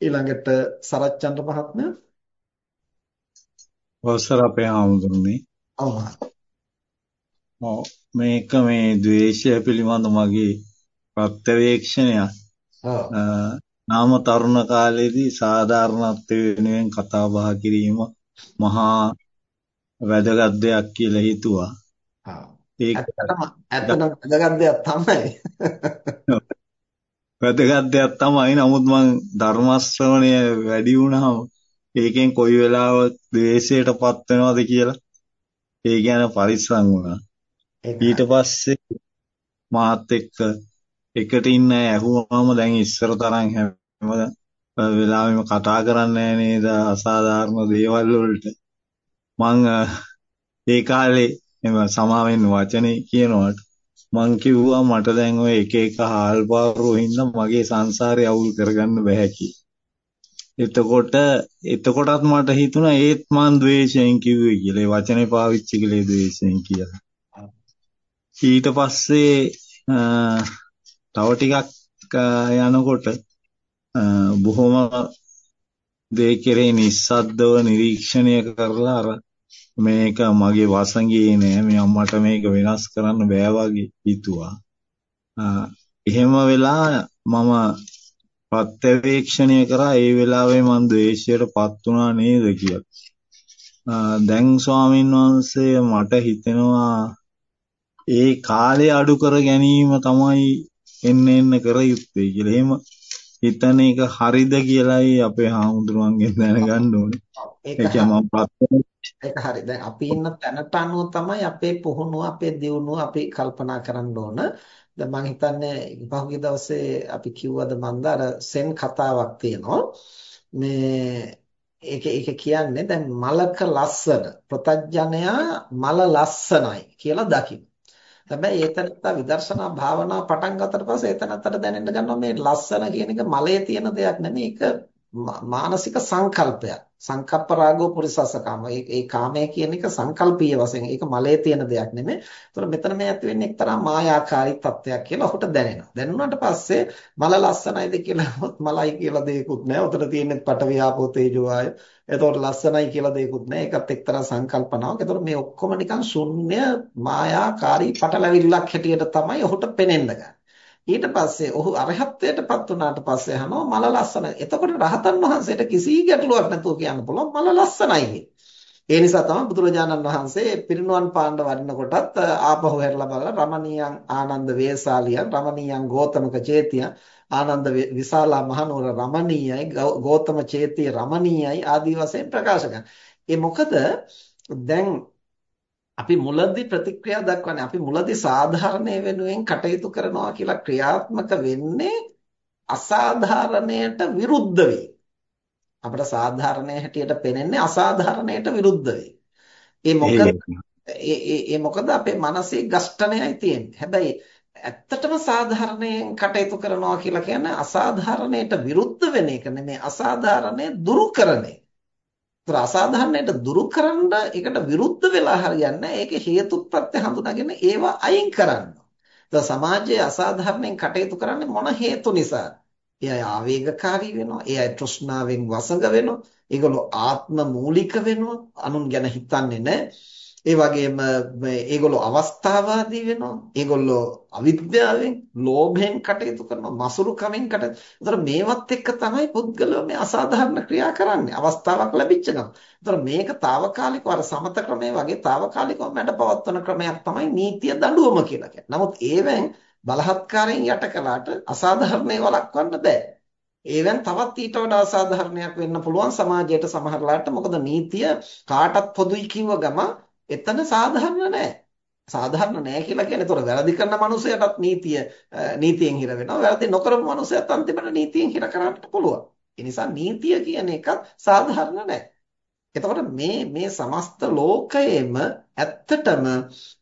ඊළඟට සරච්චන්ද්‍ර මහත්මයා. අවසර අපේ ආමුදුනේ ඔව්. මේක මේ ද්වේෂය පිළිබඳ මගේ ප්‍රත්‍යවේක්ෂණයක්. නාම තරුණ කාලේදී සාධාරණත්වය වෙනුවෙන් කතා බහ කිරීම මහා වැදගත් දෙයක් කියලා හිතුවා. ඒක ඇත්තටම වැදගත් දෙයක් තමයි. වැදගත් දෙයක් තමයි. නමුත් මං ධර්ම ශ්‍රවණය වැඩි වුණාම ඒකෙන් කොයි වෙලාවක ද්වේෂයටපත් වෙනවද කියලා ඒ ගැන පරිස්සම් වුණා. ඊට පස්සේ මාත් එක්ක එකට ඉන්න ඇහුවාම දැන් ඉස්සර තරම් හැම වෙලාවෙම කතා කරන්නේ නේද අසාධාරණ දේවල් වලට මං ඒ කාලේ සමාවෙන් වචනේ කියනවට මං කිව්වා මට දැන් ඔය එක එක හාල් පාරුව හින්දා මගේ සංසාරේ අවුල් කරගන්න බෑ කියලා. එතකොට එතකොටත් මට හිතුණා ඒත් මං ද්වේෂයෙන් කිව්වේ කියලා. ඒ වචනේ පාවිච්චි කළේ ද්වේෂයෙන් කියලා. ඊට පස්සේ තව ටිකක් යනකොට බොහොම දේ කෙරේ නිස්සද්දව නිරීක්ෂණය කරලා අර මේක මගේ වසඟේ නෑ මේ අම්මට මේක වෙනස් කරන්න බෑ වගේ හිතුවා. එහෙම වෙලා මම ප්‍රත්‍යවේක්ෂණය කරා ඒ වෙලාවේ මං ද්වේෂයටපත් වුණා නේද කියලා. දැන් ස්වාමීන් වහන්සේ මට හිතෙනවා ඒ කාලය අඩු කර ගැනීම තමයි එන්න එන්න කර යුත්තේ කියලා. එහෙම හිතන එක හරිද කියලායි අපේ හාමුදුරුවන්ගෙන් දැනගන්න ඕනේ. ඒක ඒක හරි. දැන් අපි ඉන්න තැනට අනුව තමයි අපේ පුහුණුව, අපේ දියුණුව අපි කල්පනා කරන්න ඕන. දැන් මම හිතන්නේ පහුගිය දවසේ අපි කිව්වද මන්ද අර සෙන් කතාවක් තියෙනවා. මේ ඒක ඒක කියන්නේ දැන් මලක ලස්සන ප්‍රතඥයා මල ලස්සනයි කියලා දකින්න. හැබැයි ඒතනත්ත විදර්ශනා භාවනා පටන් ගත්තට පස්සේ ඒතනත්තට දැනෙන්න ගන්නවා මේ ලස්සන කියන එක මලයේ තියෙන දෙයක් නෙමෙයි. ඒක මානසික සංකල්පයක්. සංකප්ප රාගෝ පුරිසසකාම. ඒ කාමය කියන එක සංකල්පීය වශයෙන් ඒක මලයේ තියෙන දෙයක් නෙමෙයි. ඒතර මෙතන මේ ඇති වෙන්නේ එක්තරා මායාකාරී තත්ත්වයක් කියලා ඔහුට දැනෙනවා. දැනුණාට පස්සේ මල ලස්සනයිද කියලා මලයි කියලා දෙයක්වත් නැහැ. උතන තියෙන්නේ පඨවි ආපෝ තේජෝ ආය. එතකොට ලස්සනයි කියලා දෙයක්වත් නැහැ. ඒකත් එක්තරා සංකල්පනාවක්. ඒතකොට මේ ඔක්කොම නිකන් ශුන්‍ය මායාකාරී පටලවිල්ලක් හැටියට තමයි ඔහුට පෙනෙන්න ගන්නේ. ඊට පස්සේ ඔහු අරහත්ත්වයටපත් වුණාට පස්සේ අහනවා මල ලස්සනයි. එතකොට රහතන් වහන්සේට කිසි ගැටලුවක් නැතුව කියන්න පුළුවන් මල ලස්සනයි ඒ නිසා තමයි බුදුරජාණන් වහන්සේ පිරිනුවන් පාණ්ඩ වඩිනකොටත් ආපහු හැරලා බලලා රමණීයන් ආනන්ද වේසාලියන් රමණීයන් ගෝතමක චේතියන් ආනන්ද විශාලා මහනුවර රමණීයයි ගෝතම චේතිය රමණීයයි ආදී වශයෙන් ප්‍රකාශ කරනවා. ඒ මොකද දැන් අපි මුලදී ප්‍රතික්‍රියා දක්වන්නේ අපි මුලදී සාධාරණය වෙනුවෙන් කටයුතු කරනවා කියලා ක්‍රියාත්මක වෙන්නේ අසාධාරණයට විරුද්ධ වෙයි. අපිට සාධාරණයේ හැටියට පෙනෙන්නේ අසාධාරණයට විරුද්ධ වෙයි. ඒ මොකද ඒ මොකද අපේ මානසික ගෂ්ඨණයයි තියෙන්නේ. හැබැයි ඇත්තටම සාධාරණයෙන් කටයුතු කරනවා කියලා කියන්නේ අසාධාරණයට විරුද්ධ වෙන එක නෙමෙයි අසාධාරණය දුරු කරන එක. ඒතර අසාධාරණයට දුරු කරන්න ඒකට විරුද්ධ වෙලා හරියන්නේ ඒක හේතුප්‍රත්‍ය හඳුනාගෙන ඒවා අයින් කරන්න. ඒතර සමාජයේ අසාධාරණයෙන් කටයුතු කරන්නේ මොන හේතු නිසාද? ඒ අය ආවේගකාරී වෙනවා. ඒ අය තෘෂ්ණාවෙන් වසඟ වෙනවා. ඒගොල්ලෝ ආත්ම මූලික වෙනවා. අනුන් ගැන හිතන්නේ නැහැ. ඒ වගේම මේගොල්ලෝ අවස්ථාවාදී වෙනවා. ඒගොල්ලෝ අවිද්‍යාවෙන්, ලෝභයෙන් කටයුතු කරනවා, මසුරුකමින් කටයුතු. ඒතර මේවත් එක්ක තමයි පුද්ගලයා මේ අසාධාරණ ක්‍රියා කරන්නේ. අවස්ථාවක් ලැබිච්ච ගමන්. ඒතර මේක తాවකාලිකව අර සමත ක්‍රමයේ වගේ తాවකාලිකව මැඩපවත්වන ක්‍රමයක් තමයි නීතිය දඬුවම කියලා කියන්නේ. නමුත් ඒවෙන් බලහත්කාරයෙන් යට කළාට අසාධාරණේ වළක්වන්න බෑ. ඒවෙන් තවත් ඊට වඩා අසාධාරණයක් වෙන්න පුළුවන් සමාජයට සමහරලාට මොකද නීතිය කාටත් පොදුයි කිව්ව ගමන් එතන සාධාරණ නැහැ. සාධාරණ නැහැ කියලා කියන්නේ ඒතොර වැරදි කරන මනුස්සයටත් නීතිය නීතියෙන් හිර වෙනවා. වැරදි නොකරපු මනුස්සයත් අන්තිමට නීතියෙන් හිර කරන්නට පුළුවන්. ඒ නිසා නීතිය කියන එකත් සාධාරණ නැහැ. එතකොට මේ මේ සමස්ත ලෝකයේම ඇත්තටම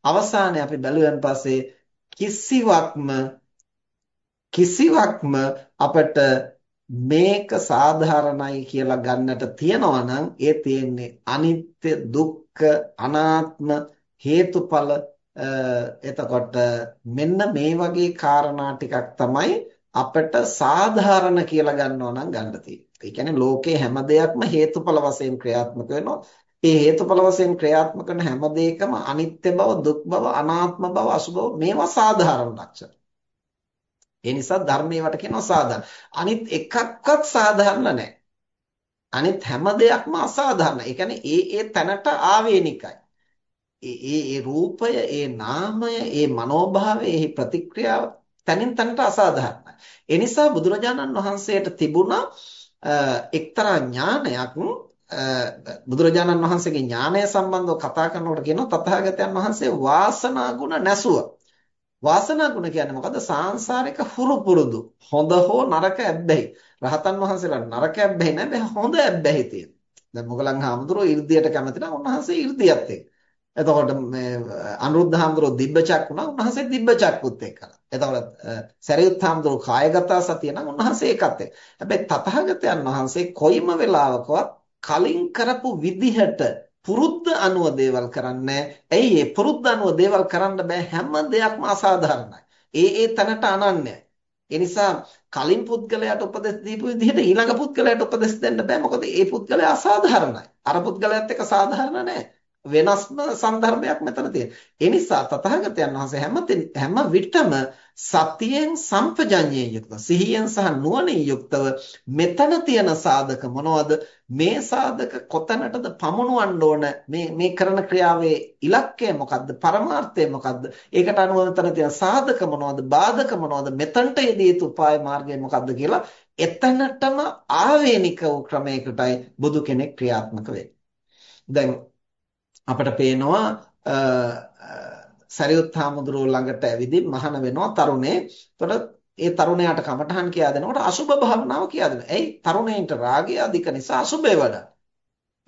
අවසානයේ අපි බැලුවෙන් පස්සේ කිසිවක්ම කිසිවක්ම අපට මේක සාධාරණයි කියලා ගන්නට තියනවා නම් ඒ තියෙන්නේ අනිත්‍ය දුක්ඛ අනාත්ම හේතුඵල එතකොට මෙන්න මේ වගේ කාරණා ටිකක් තමයි අපිට සාධාරණ කියලා ගන්නවා නම් ගන්න තියෙනවා. ඒ කියන්නේ ලෝකේ හැම දෙයක්ම හේතුඵල වශයෙන් ක්‍රියාත්මක වෙනවා. ඒ හේතුඵල වශයෙන් ක්‍රියාත්මක කරන හැම දෙයකම අනිත්‍ය බව, දුක් බව, අනාත්ම බව, අසුභ බව මේවා සාධාරණ ලක්ෂණ. ඒ නිසා ධර්මයේවට කියනවා සාධාරණ. අනිත් එකක්වත් සාධාරණ නැහැ. අනිත් හැම දෙයක්ම අසාධාරණ. ඒ කියන්නේ ඒ ඒ තැනට ආවේනිකයි. ඒ ඒ රූපය, ඒ නාමය, ඒ මනෝභාවය, ඒ ප්‍රතික්‍රියාව තනින් තනට අසාධාරණයි. ඒ නිසා බුදුරජාණන් වහන්සේට තිබුණා එක්තරා ඥානයක් බුදුරජාණන් වහන්සේගේ ඥානය සම්බන්ධව කතා කරනකොට කියනවා තථාගතයන් වහන්සේ වාසනා ගුණ නැසුවා. වාසනා ගුණ කියන්නේ මොකද්ද? සාංශාරික හුරු පුරුදු. හොඳ හෝ නරක ඇබ්බැහි. රහතන් වහන්සේලා නරක ඇබ්බැහි නෑ. හොඳ ඇබ්බැහි තියෙනවා. දැන් මොගලන් හාමුදුරුවෝ 이르දියට කැමති නම් උන්වහන්සේ 이르දියත් එක්ක. එතකොට මේ අනුරුද්ධ හාමුදුරුවෝ දිබ්බ චක්කුණා උන්වහන්සේ දිබ්බ චක්කුත් එක්කලා. එතකොට සරියුත් හාමුදුරුවෝ කායගත සතිය නම් උන්වහන්සේ ඒකත් එක්ක. හැබැයි තථාගතයන් වහන්සේ කොයිම වෙලාවකවත් කලින් කරපු විදිහට පුරුද්ද අනුව දේවල් කරන්නේ ඇයි ඒ පුරුද්ද අනුව දේවල් කරන්න බෑ හැම දෙයක්ම අසාධාරණයි. ඒ ඒ තැනට අනන්‍යයි. ඒ නිසා කලින් පුද්ගලයාට උපදෙස් දීපු විදිහට ඊළඟ පුද්ගලයාට උපදෙස් දෙන්න බෑ. මොකද ඒ පුද්ගලයා අසාධාරණයි. අර පුද්ගලයාත් එක්ක සාධාරණ නැහැ. වෙනස්ම સંદર્ભයක් මෙතන තියෙනවා. ඒ නිසා තථාගතයන් වහන්සේ හැම හැම විටම සතියෙන් සම්පජඤ්ඤයෙන් යුක්තව සිහියෙන් සහ නුවණින් යුක්තව මෙතන තියෙන සාධක මොනවද? මේ සාධක කොතැනටද පමුණවන්න ඕන? මේ මේ කරන ක්‍රියාවේ ඉලක්කය මොකද්ද? පරමාර්ථය මොකද්ද? ඒකට අනුව මෙතන තියෙන සාධක මොනවද? බාධක මොනවද? මෙතනට යෙදී යුතු උපාය මාර්ගය මොකද්ද කියලා එතනටම ආවේනික වූ ක්‍රමයකටයි බුදු කෙනෙක් ක්‍රියාත්මක වෙන්නේ. දැන් අපිට පේනවා සරියුත් හාමුදුරුවෝ ළඟට ඇවිදින් මහාන වෙනවා තරුණේ. එතකොට ඒ තරුණයාට කමඨහන් කියා දෙනකොට අසුබ භාවනාව කියා දෙනවා. එයි තරුණයින්ට රාගය අධික නිසා අසුබේ වඩා.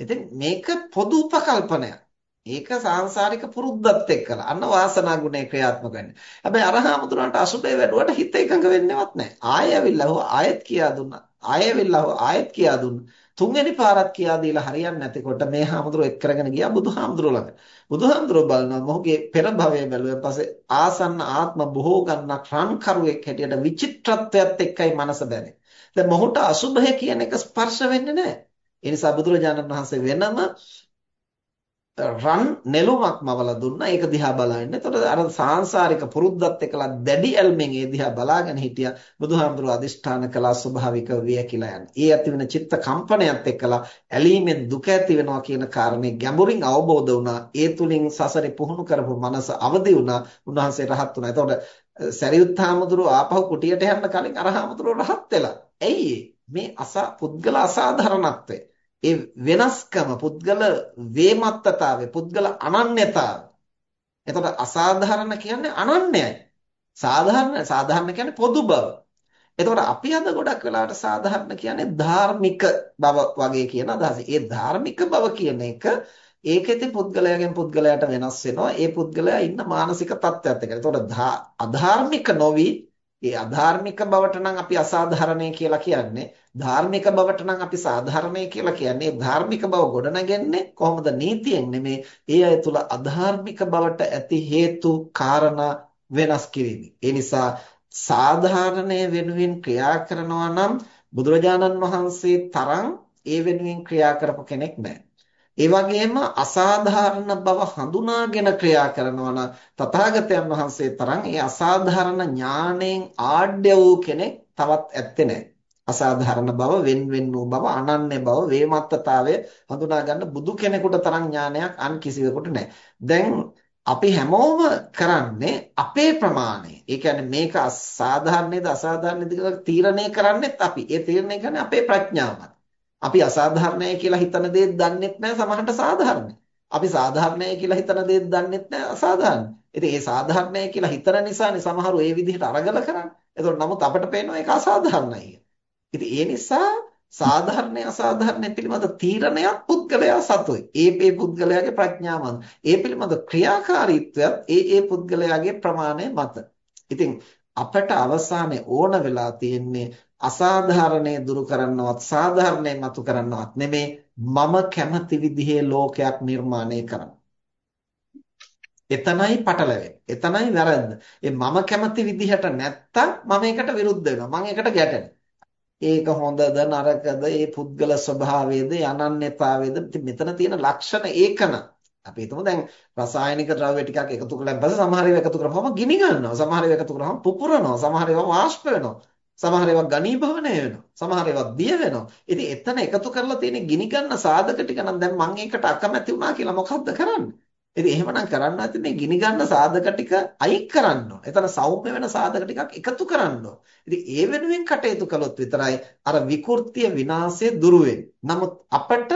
ඉතින් මේක පොදු උපකල්පනයක්. ඒක සාංශාරික පුරුද්දත් එක්කලා අන්න වාසනා ගුණේ ක්‍රියාත්මක වෙන්නේ. හැබැයි අරහාමුදුරන්ට අසුබේ වැඩුවට හිත එකඟ වෙන්නේවත් නැහැ. ආයෙ ඇවිල්ලා හො ආයෙත් කියා දුන්නා. ආයෙ ඇවිල්ලා හො ආයෙත් කියා දුන්නා. තුන්වෙනි පාරක් කියා දීලා හරියන්නේ නැතිකොට මේ හාමුදුරුවෝ එක් කරගෙන ගියා බුදුහාමුදුරුවෝ ළඟ. බුදුහාමුදුරුවෝ බලනවා මොහුගේ පෙර භවයේ බැලුවා පස්සේ ආසන්න ආත්ම බොහෝ ගන්නක් රන්කරුවෙක් හැටියට විචිත්‍රත්වයත් එක්කයි මනස බැඳෙන්නේ. දැන් මොහුට අසුභය කියන එක ස්පර්ශ වෙන්නේ නැහැ. ඒ නිසා බුදුරජාණන් වහන්සේ වෙනම රන් නෙළුමක් මවලා දුන්නා. ඒක දිහා බලන්න. එතකොට අර සාංශාරික පුරුද්දත් එක්කලා දැඩි ඇල්මෙන් ඒ දිහා බලාගෙන හිටියා. බුදුහාමුදුරුව අදිෂ්ඨාන කළා ස්වභාවික විය කියලා යන්නේ. ඒ ඇති වෙන චිත්ත කම්පනයත් එක්කලා ඇලීමෙන් දුක ඇති වෙනවා කියන කාරණේ ගැඹුරින් අවබෝධ වුණා. ඒ තුලින් සසරේ පුහුණු කරපු මනස අවදි වුණා. උන්වහන්සේ රහත් වුණා. එතකොට සරියුත් හාමුදුරුව ආපහු කුටියට යන්න කලින් අර හාමුදුරුව රහත් වෙලා. ඇයි මේ අසා පුද්ගල අසාධාරණත්වය ඒ වෙනස්කම පුද්ගල වේමත්තතාවය පුද්ගල අනන්‍යතාවය එතකොට අසාධාරණ කියන්නේ අනන්‍යයි සාධාරණ සාධාරණ කියන්නේ පොදු බව එතකොට අපි අද ගොඩක් වෙලාවට සාධාරණ කියන්නේ ධාර්මික බව වගේ කියන අදහස. ඒ ධාර්මික බව කියන එක ඒකෙති පුද්ගලයාගෙන් පුද්ගලයාට වෙනස් වෙනවා. ඒ පුද්ගලයා ඉන්න මානසික තත්ත්වයක් එක්ක. එතකොට අධාර්මික නොවි ඒ අධාර්මික බවට නම් අපි අසාධාරණයි කියලා කියන්නේ ධාර්මික බවට නම් අපි සාධාරණයි කියලා කියන්නේ ධාර්මික බව ගොඩනගන්නේ කොහොමද නීතියෙන් නෙමේ ඒ අය තුල අධාර්මික බවට ඇති හේතු කාරණා වෙනස් කිරීම. ඒ නිසා සාධාරණය වෙනුවෙන් ක්‍රියා කරනවා නම් බුදුරජාණන් වහන්සේ තරම් ඒ වෙනුවෙන් ක්‍රියා කරපු කෙනෙක් නැහැ. ඒ වගේම අසාධාරණ බව හඳුනාගෙන ක්‍රියා කරනවා නම් තථාගතයන් වහන්සේ තරම් ඒ අසාධාරණ ඥාණයෙන් ආඩ්‍ය වූ කෙනෙක් තවත් ඇත්තේ නැහැ. අසාධාරණ බව, වෙන් වෙන් වූ බව, අනන්‍ය බව, වේමත්තතාවය හඳුනා ගන්න බුදු කෙනෙකුට තරම් ඥානයක් අන් කිසිවෙකුට නැහැ. දැන් අපි හැමෝම කරන්නේ අපේ ප්‍රමාණය. ඒ කියන්නේ මේක අසාධාරණේද අසාධාරණේද කියලා තීරණය කරන්නේත් අපි. ඒ තීරණය කරන්නේ අපේ ප්‍රඥාවමත්. අපි අසාධාරණයි කියලා හිතන දේ දන්නෙත් නැහැ සමහරට සාධාරණයි. අපි සාධාරණයි කියලා හිතන දේ දන්නෙත් නැහැ අසාධාරණයි. ඉතින් ඒ සාධාරණයි කියලා හිතන නිසානේ සමහරු ඒ විදිහට අරගල කරන්නේ. ඒතකොට නමුත් අපිට පේනවා ඒක අසාධාරණයි. ඉතින් ඒ නිසා සාධාරණය අසාධාරණය පිළිබඳ තීරණයක් පුද්ගලයා සතුයි. ඒ ඒ පුද්ගලයාගේ ප්‍රඥාවන්ත. ඒ පිළිබඳ ක්‍රියාකාරීත්වයත් ඒ ඒ පුද්ගලයාගේ ප්‍රමාණය මත. ඉතින් අපට අවසානයේ ඕන වෙලා තියෙන්නේ අසාධාරණේ දුරු කරන්නවත් සාධාරණේ මතු කරන්නවත් නෙමේ මම කැමති විදිහේ ලෝකයක් නිර්මාණය කරන්න. එතනයි පටලැවෙන්නේ. එතනයි වැරද්ද. ඒ මම කැමති විදිහට නැත්තම් මම ඒකට විරුද්ධ වෙනවා. මම ඒකට ගැටෙනවා. ඒක හොඳද නරකද ඒ පුද්ගල ස්වභාවයේද අනන්‍යතාවයේද මෙතන තියෙන ලක්ෂණ ඒකන අපි හිතමු දැන් රසායනික ද්‍රව්‍ය ටිකක් එකතු කළාන් පස්සේ සමහර ඒවා එකතු කරපුවම ගිනි ගන්නවා සමහර ඒවා එකතු කරාම පුපුරනවා සමහර ඒවා වාෂ්ප වෙනවා සමහර ඒවා ඝනීභවනය වෙනවා සමහර ඒවා දිය වෙනවා ඉතින් එතන එකතු කරලා තියෙන ගිනි ගන්න සාධක ටික නම් දැන් මම ඒකට අකමැති වුණා කියලා මොකද්ද කරන්නේ ඉතින් එහෙමනම් කරන්න ඇති මේ ගිනි ගන්න සාධක ටික අයින් කරන්න ඕන. එතන සෞම්‍ය වෙන සාධක ටිකක් එකතු කරන්න ඕන. ඉතින් ඒ වෙනුවෙන් කටයුතු කළොත් විතරයි අර විකෘතිය විනාශය දුරු නමුත් අපට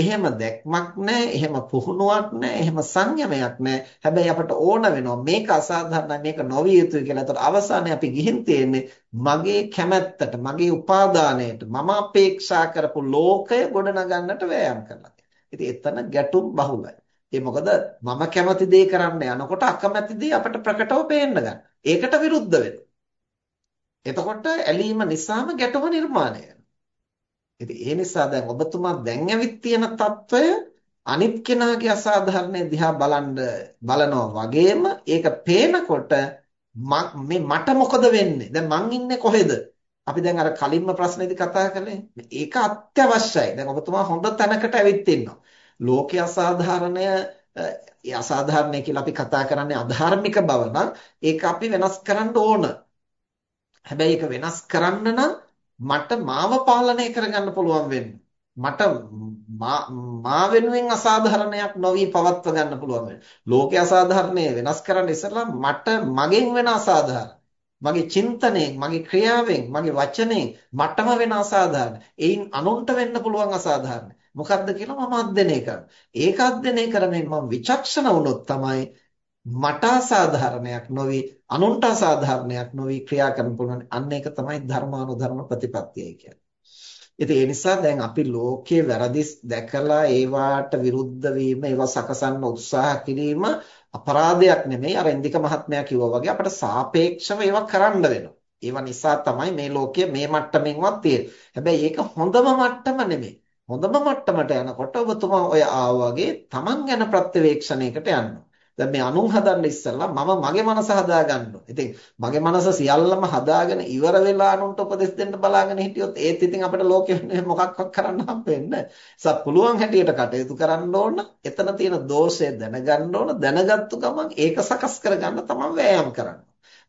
එහෙම දැක්මක් නැහැ, එහෙම පුහුණුවක් නැහැ, එහෙම සංයමයක් නැහැ. හැබැයි අපට ඕන වෙනවා මේක අසාධාරණයි, මේක නොවිය යුතුයි කියලා. ඒතකොට අවසානයේ අපි ගිහින් තියෙන්නේ මගේ කැමැත්තට, මගේ උපාදානයට, මම අපේක්ෂා කරපු ලෝකය ගොඩනගන්නට වෑයම් කරනවා. ඉතින් එතන ගැටුම් බහුලයි. ඒ මොකද මම කැමති දේ කරන්න යනකොට අකමැති දේ අපිට ප්‍රකටව පේන්න ගන්න. ඒකට විරුද්ධ වෙනවා. එතකොට ඇලීම නිසාම ගැටුම නිර්මාණය ඉතින් ඒ නිසා දැන් ඔබතුමා දැන් ඇවිත් තියෙන తত্ত্বය අනිත් කෙනාගේ අසාධාරණය දිහා බලන් බලනවා වගේම ඒක පේනකොට මේ මට මොකද වෙන්නේ? දැන් මං ඉන්නේ කොහෙද? අපි දැන් අර කලින්ම ප්‍රශ්නේදී කතා කළේ ඒක අත්‍යවශ්‍යයි. දැන් ඔබතුමා හොඳ තැනකට ඇවිත් ඉන්නවා. ලෝකයේ අසාධාරණය ඒ අසාධාරණය කියලා අපි කතා කරන්නේ අධාර්මික බව නම් ඒක අපි වෙනස් කරන්න ඕන. හැබැයි ඒක වෙනස් කරන්න නම් මට මාව පාලනය කරගන්න පුළුවන් වෙන්න. මට මා වෙනුවෙන් අසාධාරණයක් නොවි පවත්ව ගන්න පුළුවන් වෙන්න. ලෝකයේ අසාධාරණය වෙනස් කරන්න ඉස්සෙල්ලා මට මගෙන් වෙන අසාධාරණ මගේ චින්තනයෙන්, මගේ ක්‍රියාවෙන්, මගේ වචනයෙන් මටම වෙන අසාධාරණ. එයින් අනුන්ට වෙන්න පුළුවන් අසාධාරණ. මොකක්ද කියලා මම අධ්‍යයනය කරනවා. ඒක අධ්‍යයනය කරමින් මම විචක්ෂණ වුණොත් තමයි මට අසාධාරණයක් නොවි අනුන්ට අසාධාරණයක් නොවි ක්‍රියා කරන්න පුළුවන්. අන්න ඒක තමයි ධර්මානුධර්ම ප්‍රතිපත්තිය කියන්නේ. ඉතින් ඒ නිසා දැන් අපි ලෝකයේ වැරදි දැකලා ඒවාට විරුද්ධ වීම ඒවා සකසන්න උත්සාහ කිරීම අපරාධයක් නෙමෙයි අර ඉන්දික මහත්මයා කිව්වා වගේ අපිට සාපේක්ෂව ඒවා කරන්න වෙනවා. ඒවා නිසා තමයි මේ ලෝකය මේ මට්ටමින්වත් තියෙන්නේ. හැබැයි ඒක හොඳම මට්ටම නෙමෙයි. හොඳම මට්ටමට යනකොට ඔබතුමා ඔය ආවා වගේ Taman ගැන ප්‍රත්‍යවේක්ෂණයකට යනවා. දැන් මේ අනුන් හදන්න ඉස්සෙල්ලා මම මගේ මනස හදා ගන්නවා. ඉතින් මගේ මනස සියල්ලම හදාගෙන ඉවර වෙලා අනුන්ට උපදෙස් දෙන්න බලාගෙන හිටියොත් ඒත් ඉතින් අපිට ලෝකෙ මොකක්වත් කරන්න හම්බෙන්නේ නැහැ. පුළුවන් හැටියට කටයුතු කරන්න ඕන. එතන තියෙන දෝෂය දැනගන්න ඕන. දැනගත්තු ගමන් ඒක සකස් කරගන්න තමයි වෑයම් කරන්න.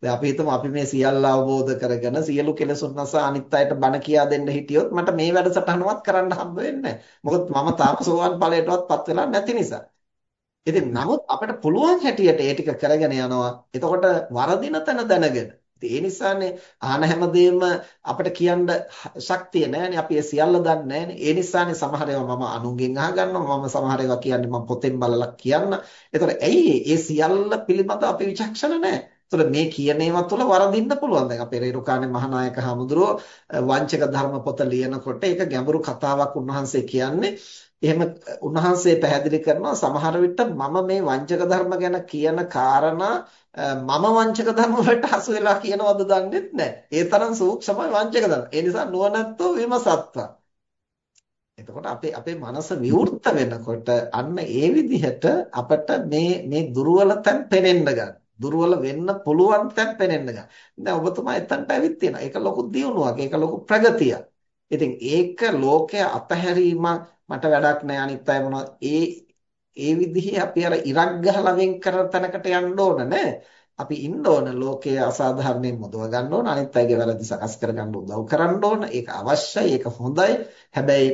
දැන් අපි හිතමු අපි මේ සියල්ල අවබෝධ කරගෙන සියලු කෙලෙසුන් නැසා අනිත් අයට බණ කියා දෙන්න හිටියොත් මට මේ වැඩසටහනවත් කරන්න හම්බ වෙන්නේ මොකද මම තාම සෝවන් ඵලයටවත් පත් වෙලා නැති නිසා. ඉතින් නමුත් අපිට පුළුවන් හැටියට ඒ ටික කරගෙන යනවා. එතකොට වරදින තැන දැනගෙන. ඉතින් ඒ නිසානේ ආන හැමදේම අපිට කියන්න ශක්තිය නැහැනේ. අපි ඒ සියල්ල දන්නේ නැහැනේ. ඒ නිසානේ සමහර ඒවා මම අනුන්ගෙන් අහගන්නවා. මම සමහර ඒවා කියන්නේ මම පොතෙන් බලලා කියන්න. එතකොට ඇයි ඒ සියල්ල පිළිබඳව අපි විචක්ෂණ නැහැ. ඒතර මේ කියන ඒවා තුළ වරදින්න පුළුවන්. දැන් අපේ රේරුකානේ මහානායක හමුදුරෝ වංචක ධර්ම පොත ලියනකොට ඒක ගැඹුරු කතාවක් උන්වහන්සේ කියන්නේ. එහෙම උන්වහන්සේ පැහැදිලි කරනවා සමහර විට මම මේ වංචක ධර්ම ගැන කියන කාරණා මම වංචක ධර්ම වලට හසු වෙලා කියනවද දන්නේ නැහැ. ඒ තරම් සූක්ෂමයි වංචක ධර්ම. ඒ නිසා නුවණැත්තෝ විමසත්වා. එතකොට අපේ අපේ මනස විවෘත වෙනකොට අන්න ඒ විදිහට අපිට මේ මේ දුර්වල තැන් පෙනෙන්න ගන්න. දුර්වල වෙන්න පුළුවන් තැන් පෙනෙන්න ගන්න. දැන් ඔබතුමා එතනට ඇවිත් තියෙනවා. ඒක ලොකු දියුණුවක්. ඒක ලොකු ප්‍රගතියක්. ඉතින් ඒක ලෝකයේ අතහැරීමක් මට වැඩක් නෑ අනිත් අය මොනවද ඒ ඒ විදිහේ අපි අර ඉරක් ගහලා වෙන් කරන තැනකට යන්න ඕන නෑ. අපි ඉන්න ඕන ලෝකයේ අසාධාරණයෙන් මුදව ගන්න ඕන අනිත් අයගේ වැරදි සකස් කරගන්න උදව් කරන්න ඕන. ඒක අවශ්‍යයි. ඒක හොඳයි. හැබැයි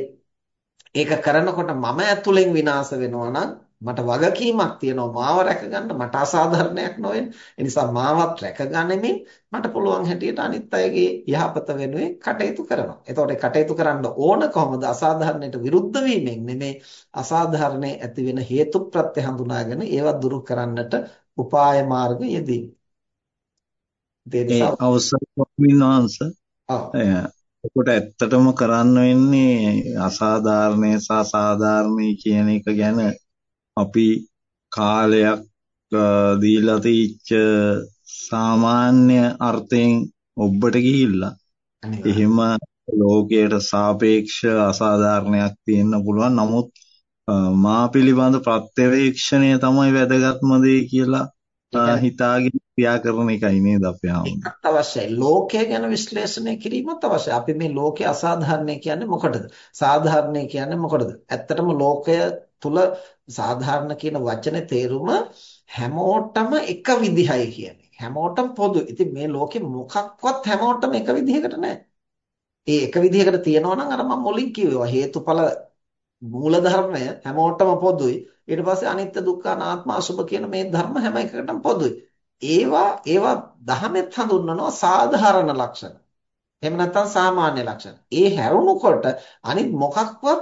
ඒක කරනකොට මම ඇතුලෙන් විනාශ වෙනවා නම් මට වගකීමක් තියෙනවා මාව රැකගන්න මට අසාධාරණයක් නොවෙන්න. ඒ නිසා මාවත් රැකගැනීමෙන් මට පුළුවන් හැටියට අනිත් අයගේ යහපත වෙනුවෙන් කටයුතු කරනවා. එතකොට කටයුතු කරන්න ඕන කොහොමද අසාධාරණයට විරුද්ධ වීමෙන් නෙමේ අසාධාරණේ ඇති වෙන හේතු ප්‍රත්‍ය හඳුනාගෙන ඒවා දුරු කරන්නට උපාය මාර්ග යෙදී. ඒ අවසරමින්වංශ එතකොට ඇත්තටම කරන්න වෙන්නේ අසාධාරණේ සහ සාධාරණේ කියන එක ගැන අපි කාලයක් දීලා තිච්ච සාමාන්‍ය අර්ථයෙන් ඔබට ගිහිල්ලා එහෙම ලෝකයට සාපේක්ෂ අසාධාරණයක් තියෙන්න පුළුවන් නමුත් මා පිළිබඳ ප්‍රත්‍යවේක්ෂණය තමයි වැදගත්ම දේ කියලා හිතාගෙන ක්‍රියා කරන එකයි නේද අපේ ආමුද. අවශ්‍යයි. ලෝකය ගැන විශ්ලේෂණය කිරීමත් අවශ්‍යයි. අපි මේ ලෝකයේ අසාධාරණය කියන්නේ මොකටද? සාධාරණය කියන්නේ මොකටද? ඇත්තටම ලෝකය තුල සාධාරණ කියන වචනේ තේරුම හැමෝටම එක විදිහයි කියන්නේ. හැමෝටම පොදු. ඉතින් මේ ලෝකෙ මොකක්වත් හැමෝටම එක විදිහකට නැහැ. ඒ එක විදිහකට තියනවා නම් අර මම මුලින් කිව්වා හේතුඵල මූලධර්මය හැමෝටම පොදුයි. ඊට පස්සේ අනිත්‍ය දුක්ඛ අනාත්ම අසුභ කියන මේ ධර්ම හැම එකකටම පොදුයි. ඒවා ඒවා දහමෙත් හඳුන්වනවා සාධාරණ ලක්ෂණ. එහෙම නැත්නම් සාමාන්‍ය ලක්ෂණ. ඒ හැරුණුකොට අනිත් මොකක්වත්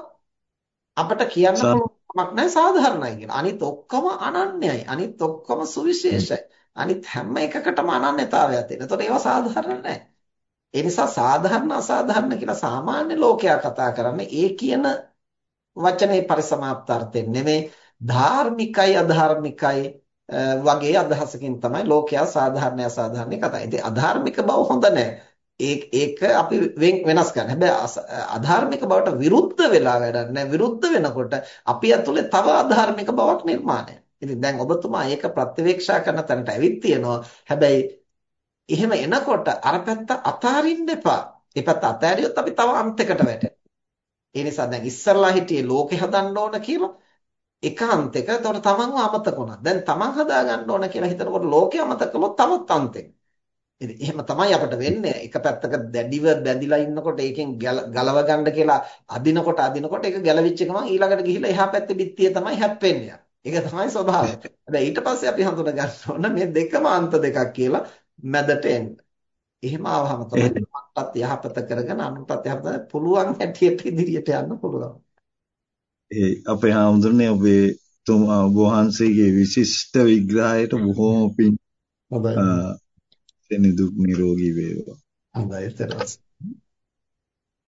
අපිට කියන්න පුළුවන් කමක් නැහැ සාධාරණයි කියලා. අනිත් ඔක්කොම අනන්‍යයි. අනිත් ඔක්කොම සුවිශේෂයි. අනිත් හැම එකකටම අනන්‍යතාවයක් තියෙනවා. එතකොට ඒවා සාධාරණ නැහැ. ඒ නිසා සාධාරණ අසාධාරණ කියලා සාමාන්‍ය ලෝකයා කතා කරන්නේ ඒ කියන වචනේ පරිසමාප්තාර්ථයෙන් නෙමෙයි ධාර්මිකයි අධාර්මිකයි වගේ අදහසකින් තමයි ලෝකයා සාධාරණ අසාධාරණ කතා. ඉතින් අධාර්මික බව හොඳ නැහැ. ඒක අපි වෙනස් කරන්න. හැබැයි අධාර්මික බවට විරුද්ධ වෙලා වැඩක් නැහැ. විරුද්ධ වෙනකොට අපි ඇතුලේ තව අධාර්මික බවක් නිර්මාණය. ඉතින් දැන් ඔබතුමා ඒක ප්‍රත්‍යවේක්ෂා කරන තැනට ඇවිත් තියෙනවා. හැබැයි එහෙම එනකොට අර පැත්ත අතාරින්න එපා. ඒ පැත්ත අතාරියොත් අපි තව අන්තයකට වැටෙනවා. ඒ නිසා දැන් ඉස්සරලා හිටියේ ලෝකේ හදන්න ඕන කියලා එක අන්තයක. එතකොට තමන්ව අමතක වුණා. දැන් තමන් හදා ගන්න ඕන කියලා හිතනකොට ලෝකේ අමතක කළොත් තවත් අන්තෙක. එහෙම තමයි අපිට වෙන්නේ. එක පැත්තක දැඩිව බැඳිලා ඉන්නකොට ඒකෙන් ගලව ගන්න කියලා අදිනකොට අදිනකොට ඒක ගැලවිච්ච ගමන් ඊළඟට ගිහිල්ලා එහා පැත්තේ පිටිය තමයි හැප්පෙන්නේ. ඒක තමයි ස්වභාවය. හැබැයි ඊට පස්සේ අපි හඳුනා ගන්න ඕන මේ දෙකම අන්ත දෙකක් කියලා මැදට එන්න. එහෙම ආවහම තමයි මටත් යහපත කරගෙන අනුන්ටත් යහපත පුළුවන් හැටියට ඉදිරියට යන්න පුළුවන්. ඒ අපේ හාමුදුරනේ ඔබේ තුමා වහන්සේගේ විශිෂ්ට විග්‍රහයට බොහෝම පිං හොඳයි. සෙනෙදුක් නිරෝගී වේවා. හොඳයි